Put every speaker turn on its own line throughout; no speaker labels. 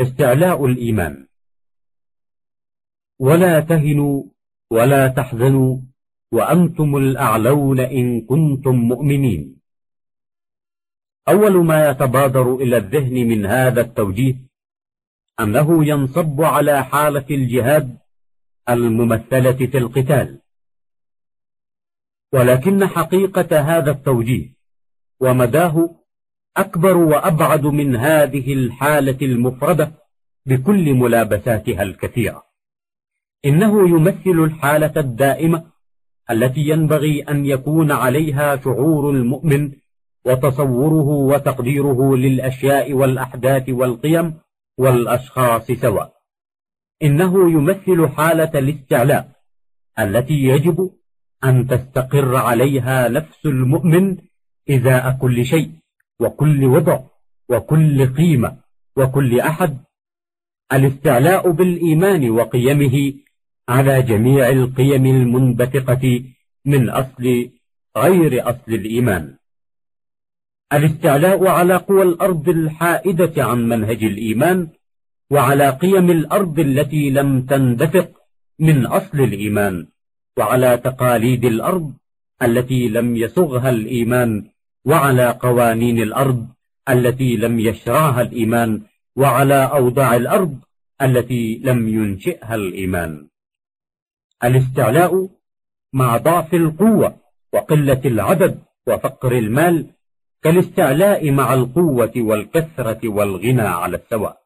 استعلاء الإيمان. ولا تهنوا ولا تحزنوا وأنتم الأعلون إن كنتم مؤمنين. أول ما يتبادر إلى الذهن من هذا التوجيه أنه ينصب على حالة الجهاد الممثلة في القتال. ولكن حقيقة هذا التوجيه ومداه أكبر وأبعد من هذه الحالة المفردة بكل ملابساتها الكثيرة. إنه يمثل الحالة الدائمة التي ينبغي أن يكون عليها شعور المؤمن وتصوره وتقديره للأشياء والأحداث والقيم والأشخاص سواء. إنه يمثل حالة الاستعلاء التي يجب أن تستقر عليها نفس المؤمن إزاء كل شيء. وكل وضع وكل قيمة وكل أحد. الاستعلاء بالإيمان وقيمه على جميع القيم المنبثقة من أصل غير أصل الإيمان. الاستعلاء على قوى الأرض الحائدة عن منهج الإيمان وعلى قيم الأرض التي لم تندفق من أصل الإيمان وعلى تقاليد الأرض التي لم يصغها الإيمان وعلى قوانين الأرض التي لم يشرعها الإيمان وعلى أوضاع الأرض التي لم ينشئها الإيمان. الاستعلاء مع ضعف القوة وقلة العدد وفقر المال كالاستعلاء مع القوة والكثرة والغنى على السواء.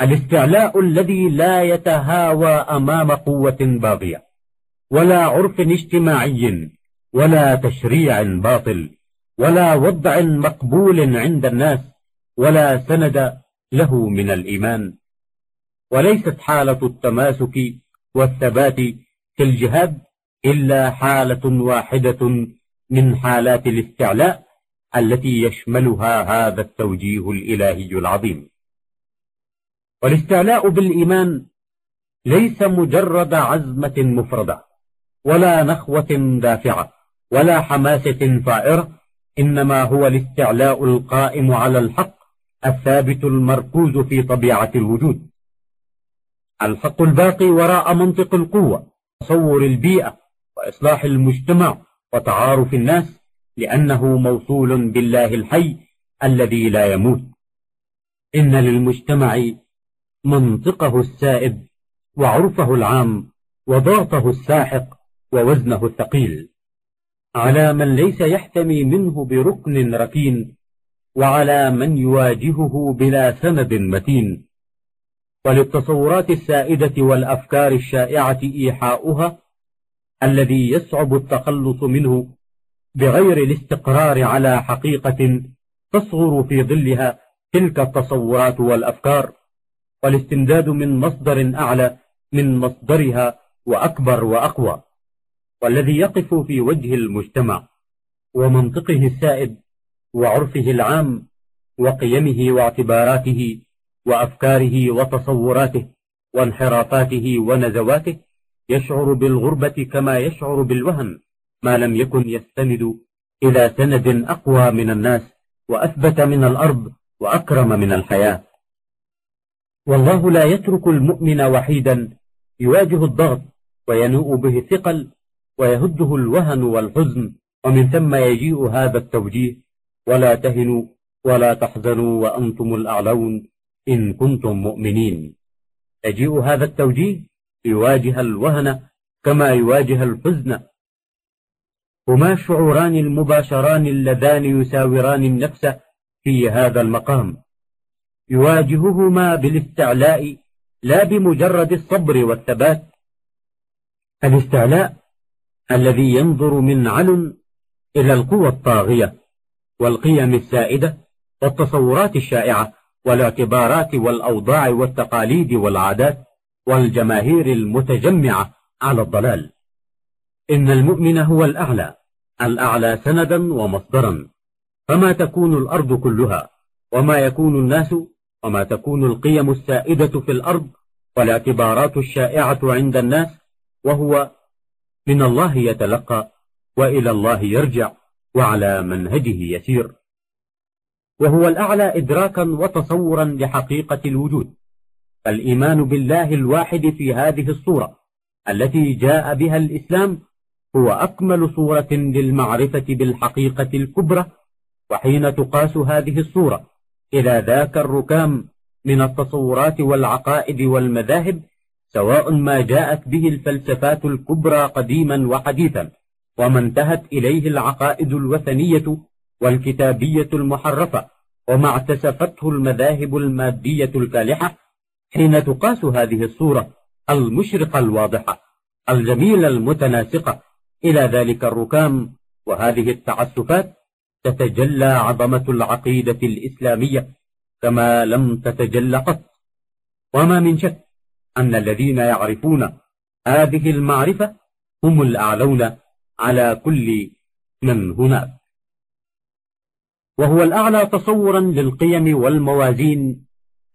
الاستعلاء الذي لا يتهاوى أمام قوة باغية ولا عرف اجتماعي ولا تشريع باطل ولا وضع مقبول عند الناس ولا سند له من الإيمان. وليست حالة التماسك والثبات في الجهاد إلا حالة واحدة من حالات الاستعلاء التي يشملها هذا التوجيه الإلهي العظيم. والاستعلاء بالإيمان ليس مجرد عزمة مفردة ولا نخوة دافعة ولا حماسة فائرة إنما هو الاستعلاء القائم على الحق الثابت المركوز في طبيعة الوجود. الحق الباقي وراء منطق القوة تصور البيئة وإصلاح المجتمع وتعارف الناس لأنه موصول بالله الحي الذي لا يموت. إن للمجتمع منطقه السائد وعرفه العام وضغطه الساحق ووزنه الثقيل. على من ليس يحتمي منه بركن ركين وعلى من يواجهه بلا سند متين. وللتصورات السائدة والأفكار الشائعة إيحاؤها الذي يصعب التخلص منه بغير الاستقرار على حقيقة تصغر في ظلها تلك التصورات والأفكار. والاستمداد من مصدر أعلى من مصدرها وأكبر وأقوى. والذي يقف في وجه المجتمع ومنطقه السائد وعرفه العام وقيمه واعتباراته وأفكاره وتصوراته وانحرافاته ونزواته يشعر بالغربة كما يشعر بالوهن ما لم يكن يستند إلى سند أقوى من الناس وأثبت من الأرض وأكرم من الحياة. والله لا يترك المؤمن وحيدا يواجه الضغط وينوء به الثقل ويهده الوهن والحزن ومن ثم يجيء هذا التوجيه ولا تهنوا ولا تحزنوا وأنتم الأعلون إن كنتم مؤمنين. يجيء هذا التوجيه يواجه الوهن كما يواجه الحزن. هما الشعوران المباشران اللذان يساوران النفس في هذا المقام. يواجههما بالاستعلاء لا بمجرد الصبر والثبات. الاستعلاء الذي ينظر من علن إلى القوى الطاغية والقيم السائدة والتصورات الشائعة والاعتبارات والأوضاع والتقاليد والعادات والجماهير المتجمعة على الضلال. إن المؤمن هو الأعلى الأعلى سندا ومصدرا. فما تكون الأرض كلها وما يكون الناس وما تكون القيم السائدة في الأرض والاعتبارات الشائعة عند الناس وهو من الله يتلقى وإلى الله يرجع وعلى منهجه يسير. وهو الأعلى إدراكا وتصورا لحقيقة الوجود. فالإيمان بالله الواحد في هذه الصورة التي جاء بها الإسلام هو أكمل صورة للمعرفة بالحقيقة الكبرى وحين تقاس هذه الصورة إلى ذاك الركام من التصورات والعقائد والمذاهب سواء ما جاءت به الفلسفات الكبرى قديما وحديثا وما انتهت إليه العقائد الوثنية والكتابية المحرفة وما اعتسفته المذاهب المادية الكالحة حين تقاس هذه الصورة المشرقة الواضحة الجميلة المتناسقة. إلى ذلك الركام وهذه التعسفات تتجلى عظمة العقيدة الإسلامية كما لم تتجل قط. وما من شك أن الذين يعرفون هذه المعرفة هم الأعلون على كل من هناك. وهو الأعلى تصورا للقيم والموازين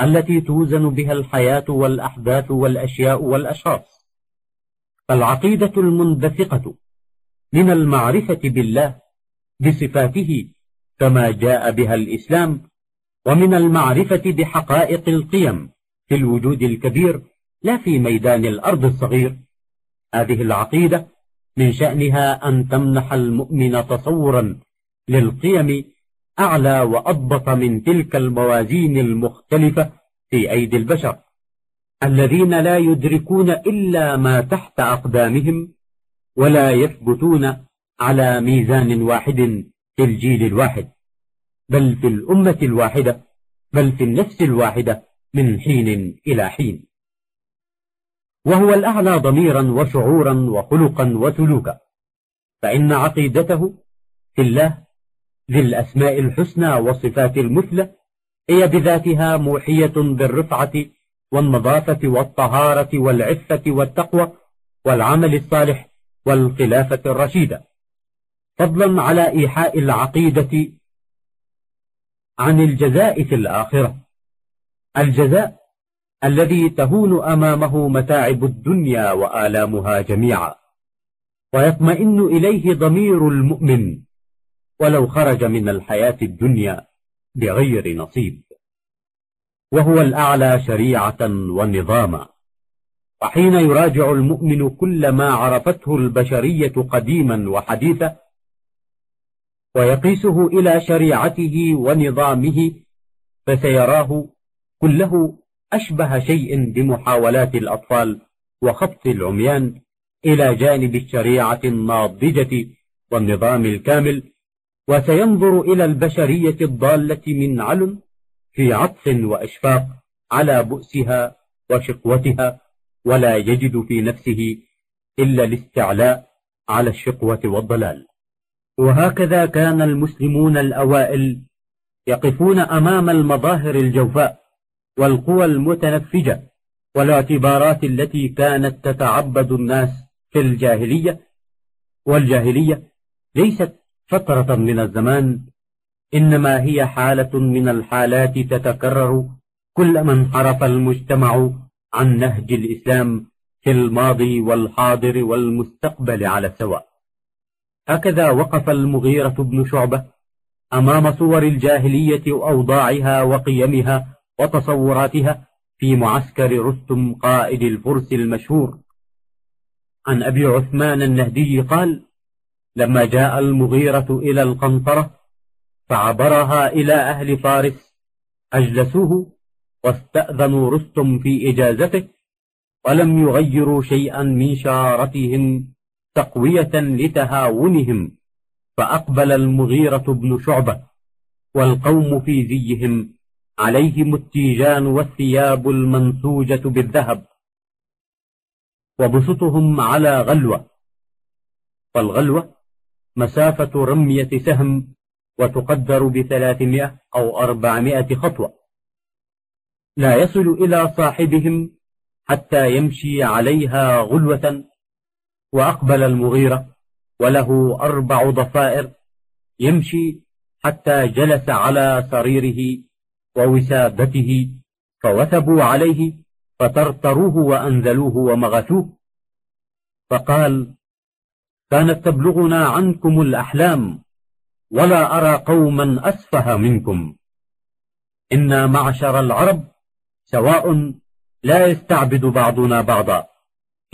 التي توزن بها الحياة والأحداث والأشياء والأشخاص. فالعقيدة المنبثقة من المعرفة بالله بصفاته كما جاء بها الإسلام ومن المعرفة بحقائق القيم في الوجود الكبير لا في ميدان الأرض الصغير. هذه العقيدة من شأنها أن تمنح المؤمن تصورا للقيم أعلى وأضبط من تلك الموازين المختلفة في أيدي البشر. الذين لا يدركون إلا ما تحت أقدامهم ولا يثبتون على ميزان واحد في الجيل الواحد بل في الأمة الواحدة بل في النفس الواحدة من حين إلى حين. وهو الأعلى ضميرا وشعورا وخلقا وسلوكا. فإن عقيدته في الله ذي الأسماء الحسنى والصفات المثلى هي بذاتها موحية بالرفعة والنظافة والطهارة والعفة والتقوى والعمل الصالح والخلافة الرشيدة. فضلا على إيحاء العقيدة عن الجزاء في الآخرة. الجزاء الذي تهون أمامه متاعب الدنيا وآلامها جميعا. ويطمئن إليه ضمير المؤمن ولو خرج من الحياة الدنيا بغير نصيب. وهو الأعلى شريعة ونظاما. وحين يراجع المؤمن كل ما عرفته البشرية قديما وحديثا ويقيسه إلى شريعته ونظامه فسيراه كله أشبه شيء بمحاولات الأطفال وخبط العميان إلى جانب الشريعة الناضجة والنظام الكامل وسينظر إلى البشرية الضالة من علم في عطف وإشفاق على بؤسها وشقوتها ولا يجد في نفسه إلا الاستعلاء على الشقوة والضلال. وهكذا كان المسلمون الأوائل يقفون أمام المظاهر الجوفاء والقوى المتنفجة والاعتبارات التي كانت تتعبد الناس في الجاهلية والجاهلية ليست فترة من الزمان إنما هي حالة من الحالات تتكرر كلما انحرف المجتمع عن نهج الإسلام في الماضي والحاضر والمستقبل على السواء. هكذا وقف المغيرة بن شعبة أمام صور الجاهلية وأوضاعها وقيمها وتصوراتها في معسكر رستم قائد الفرس المشهور. عن أبي عثمان النهدي قال لما جاء المغيرة إلى القنطرة فعبرها إلى أهل فارس أجلسوه واستأذنوا رستم في إجازته ولم يغيروا شيئا من شارتهم تقوية لتهاونهم فأقبل المغيرة بن شعبة والقوم في زيهم عليهم التيجان والثياب المنسوجة بالذهب وبسطهم على غلوة. والغلوة مسافة رمية سهم وتقدر بثلاثمائة أو أربعمائة خطوة. لا يصل إلى صاحبهم حتى يمشي عليها غلوة وأقبل المغيرة وله أربع ضفائر يمشي حتى جلس على سريره ووسادته فوثبوا عليه فترتروه وأنزلوه ومغثوه. فقال كانت تبلغنا عنكم الأحلام ولا أرى قوما أسفه منكم. إنا معشر العرب سواء لا يستعبد بعضنا بعضا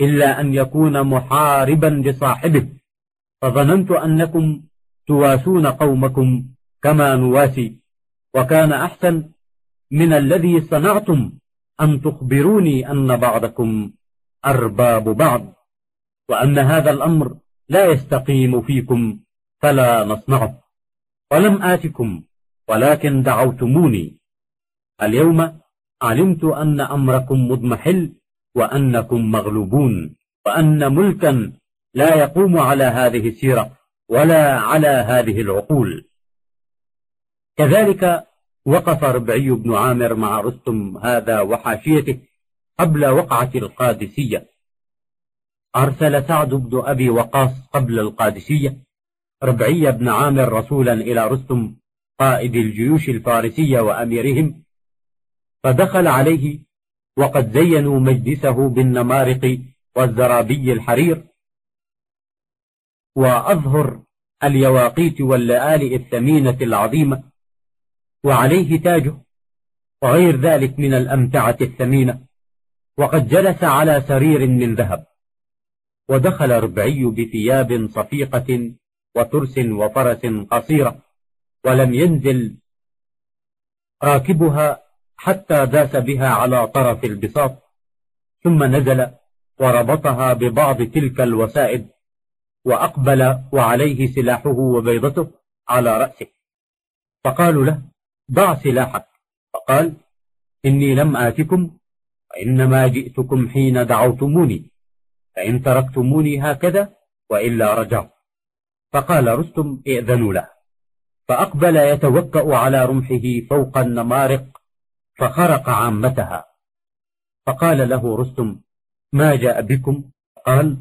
إلا أن يكون محاربا لصاحبه. فظننت أنكم تواسون قومكم كما نواسي وكان أحسن من الذي صنعتم أن تخبروني أن بعضكم أرباب بعض وأن هذا الأمر لا يستقيم فيكم فلا نصنعه ولم آتكم ولكن دعوتموني. اليوم علمت أن أمركم مضمحل وأنكم مغلوبون وأن ملكا لا يقوم على هذه السيرة ولا على هذه العقول. كذلك وقف ربعي بن عامر مع رستم هذا وحاشيته قبل وقعة القادسية. أرسل سعد بن أبي وقاص قبل القادسية. ربعي بن عامر رسولا إلى رستم قائد الجيوش الفارسية وأميرهم. فدخل عليه وقد زينوا مجلسه بالنمارق والزرابي الحرير. وأظهر اليواقيت واللآلئ الثمينة العظيمة. وعليه تاجه وغير ذلك من الأمتعة الثمينة. وقد جلس على سرير من ذهب ودخل ربعي بثياب صفيقة وترس وفرس قصيرة ولم ينزل راكبها حتى داس بها على طرف البساط ثم نزل وربطها ببعض تلك الوسائد وأقبل وعليه سلاحه وبيضته على رأسه. فقالوا له ضع سلاحك فقال إني لم آتكم وإنما جئتكم حين دعوتموني فإن تركتموني هكذا وإلا رجعت. فقال رستم إئذنوا له. فأقبل يتوكأ على رمحه فوق النمارق فخرق عامتها. فقال له رستم ما جاء بكم؟ قال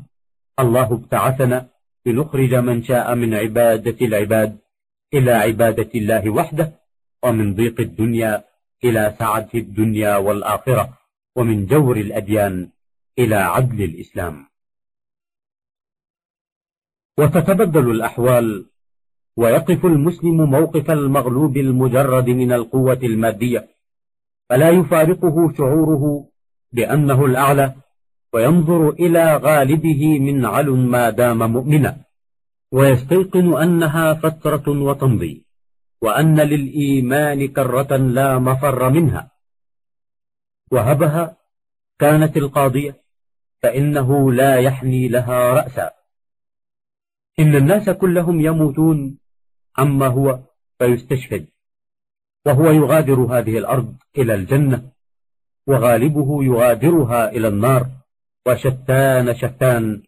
الله ابتعثنا لنخرج من شاء من عبادة العباد إلى عبادة الله وحده ومن ضيق الدنيا إلى سعة الدنيا والآخرة ومن جور الأديان إلى عدل الإسلام. وتتبدل الأحوال ويقف المسلم موقف المغلوب المجرد من القوة المادية فلا يفارقه شعوره بأنه الأعلى وينظر إلى غالبه من عل ما دام مؤمنا ويستيقن أنها فترة وتمضي. وأن للإيمان كرة لا مفر منها. وهبها كانت القاضية فإنه لا يحني لها رأسا. إن الناس كلهم يموتون عما هو فيستشهد. وهو يغادر هذه الأرض إلى الجنة وغالبه يغادرها إلى النار. وشتان شتان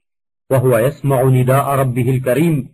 وهو يسمع نداء ربه الكريم.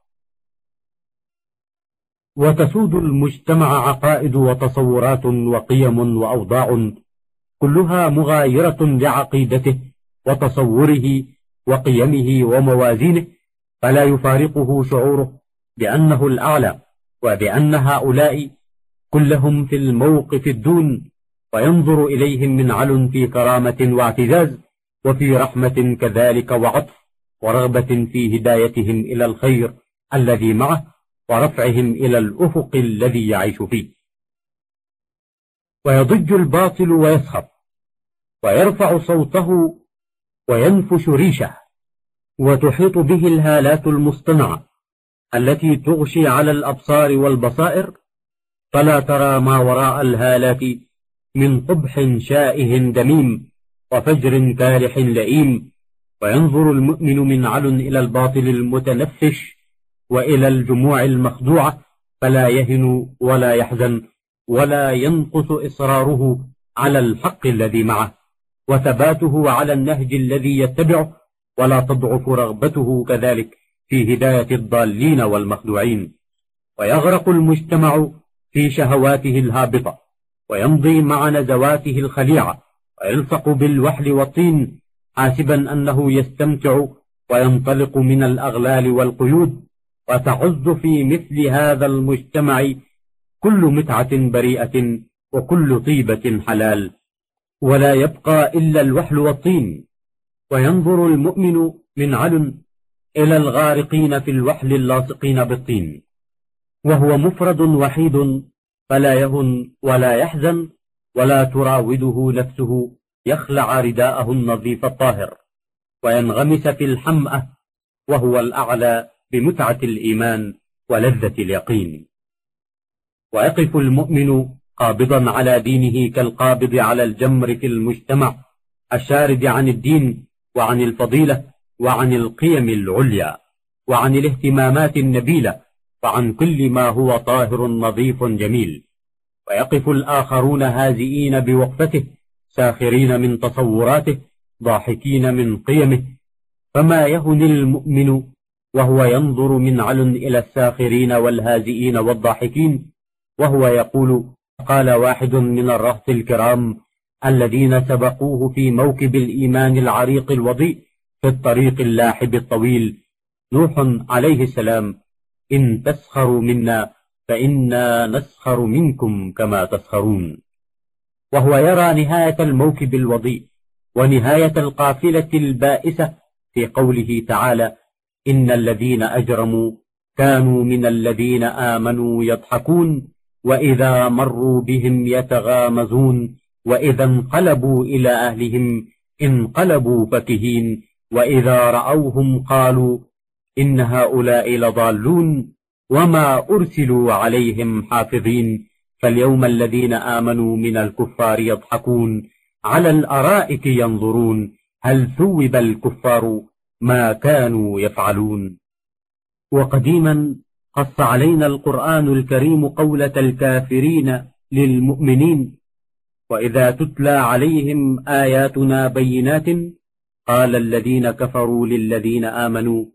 وتسود المجتمع عقائد وتصورات وقيم وأوضاع كلها مغايرة لعقيدته وتصوره وقيمه وموازينه فلا يفارقه شعوره بأنه الأعلى وبأن هؤلاء كلهم في الموقف الدون وينظر إليهم من عل في كرامة واعتزاز وفي رحمة كذلك وعطف ورغبة في هدايتهم إلى الخير الذي معه ورفعهم إلى الأفق الذي يعيش فيه. ويضج الباطل ويسخط ويرفع صوته وينفش ريشه وتحيط به الهالات المصطنعة التي تغشي على الأبصار والبصائر. فلا ترى ما وراء الهالات من قبح شائه دميم وفجر كالح لئيم. وينظر المؤمن من عل إلى الباطل المتنفش وإلى الجموع المخدوعة فلا يهن ولا يحزن ولا ينقص إصراره على الحق الذي معه. وثباته على النهج الذي يتبعه ولا تضعف رغبته كذلك في هداية الضالين والمخدوعين. ويغرق المجتمع في شهواته الهابطة ويمضي مع نزواته الخليعة ويلصق بالوحل والطين حاسبا أنه يستمتع وينطلق من الأغلال والقيود. وتعز في مثل هذا المجتمع كل متعة بريئة وكل طيبة حلال. ولا يبقى إلا الوحل والطين. وينظر المؤمن من علم إلى الغارقين في الوحل اللاصقين بالطين. وهو مفرد وحيد فلا يهن ولا يحزن ولا تراوده نفسه يخلع رداءه النظيف الطاهر. وينغمس في الحمأة وهو الأعلى بمتعة الإيمان ولذة اليقين. ويقف المؤمن قابضا على دينه كالقابض على الجمر في المجتمع الشارد عن الدين وعن الفضيلة وعن القيم العليا وعن الاهتمامات النبيلة وعن كل ما هو طاهر نظيف جميل. ويقف الآخرون هازئين بوقفته ساخرين من تصوراته ضاحكين من قيمه. فما يهن المؤمن وهو ينظر من علن إلى الساخرين والهازئين والضاحكين وهو يقول قال واحد من الرهط الكرام الذين سبقوه في موكب الإيمان العريق الوضيء في الطريق اللاحب الطويل. نوح عليه السلام إن تسخروا منا فإنا نسخر منكم كما تسخرون. وهو يرى نهاية الموكب الوضيء ونهاية القافلة البائسة في قوله تعالى إن الذين أجرموا كانوا من الذين آمنوا يضحكون وإذا مروا بهم يتغامزون وإذا انقلبوا إلى أهلهم انقلبوا فكهين وإذا رأوهم قالوا إن هؤلاء لضالون وما أرسلوا عليهم حافظين فاليوم الذين آمنوا من الكفار يضحكون على الأرائك ينظرون هل ثوب الكفار ما كانوا يفعلون. وقديما قص علينا القرآن الكريم قولة الكافرين للمؤمنين. وإذا تتلى عليهم آياتنا بينات قال الذين كفروا للذين آمنوا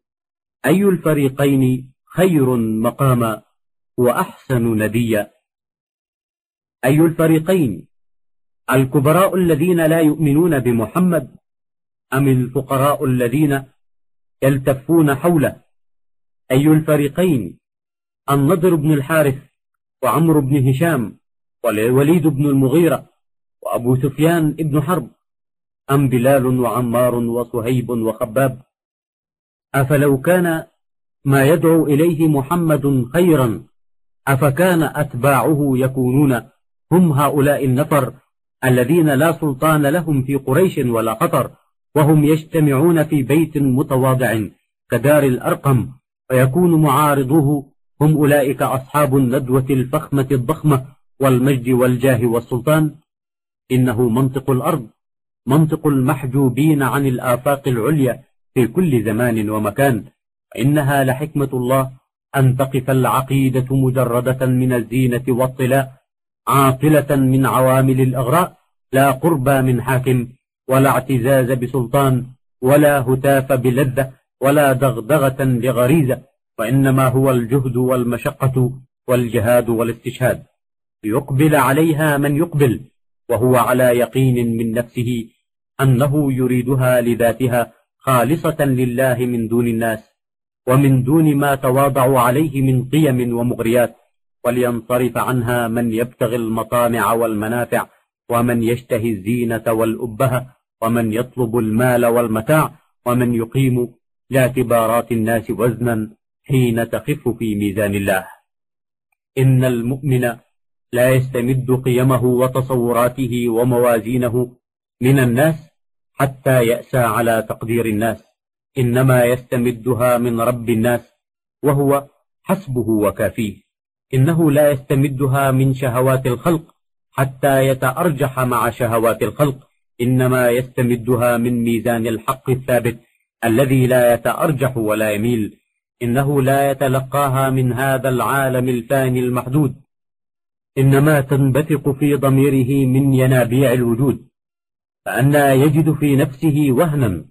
أي الفريقين خير مقاما وأحسن نديا أي الفريقين الكبراء الذين لا يؤمنون بمحمد أم الفقراء الذين يلتفون حوله. أي الفريقين؟ النضر بن الحارث وعمرو بن هشام والوليد بن المغيرة وأبو سفيان بن حرب. أم بلال وعمار وصهيب وخباب؟ أفلو كان ما يدعو إليه محمد خيرا أفكان أتباعه يكونون. هم هؤلاء النفر الذين لا سلطان لهم في قريش ولا قطر. وهم يجتمعون في بيت متواضع كدار الأرقم ويكون معارضوه هم أولئك أصحاب الندوة الفخمة الضخمة والمجد والجاه والسلطان. إنه منطق الأرض منطق المحجوبين عن الآفاق العليا في كل زمان ومكان. إنها لحكمة الله أن تقف العقيدة مجردة من الزينة والطلاء عاطلة من عوامل الأغراء لا قربى من حاكم ولا اعتزاز بسلطان ولا هتاف بلذة ولا دغدغة لغريزة وإنما هو الجهد والمشقة والجهاد والاستشهاد. يقبل عليها من يقبل وهو على يقين من نفسه أنه يريدها لذاتها خالصة لله من دون الناس ومن دون ما تواضع عليه من قيم ومغريات ولينصرف عنها من يبتغي المطامع والمنافع ومن يشتهي الزينة والأبهة ومن يطلب المال والمتاع ومن يقيم لاعتبارات الناس وزنا حين تخف في ميزان الله. إن المؤمن لا يستمد قيمه وتصوراته وموازينه من الناس حتى يأسى على تقدير الناس. إنما يستمدها من رب الناس وهو حسبه وكافيه. إنه لا يستمدها من شهوات الخلق حتى يتأرجح مع شهوات الخلق. إنما يستمدها من ميزان الحق الثابت الذي لا يتأرجح ولا يميل إنه لا يتلقاها من هذا العالم الفاني المحدود. إنما تنبثق في ضميره من ينابيع الوجود فأنا يجد في نفسه وهنا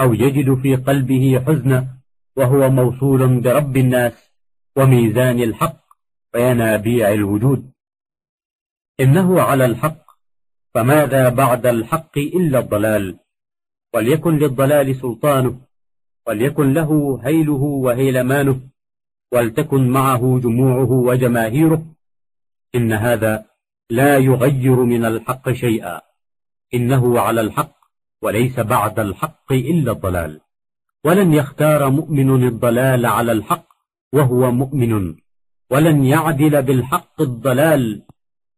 أو يجد في قلبه حزنا وهو موصول برب الناس وميزان الحق وينابيع الوجود. إنه على الحق فماذا بعد الحق إلا الضلال؟ وليكن للضلال سلطانه وليكن له هيله وهيلمانه ولتكن معه جموعه وجماهيره. إن هذا لا يغير من الحق شيئا. إنه على الحق وليس بعد الحق إلا الضلال. ولن يختار مؤمن الضلال على الحق وهو مؤمن. ولن يعدل بالحق الضلال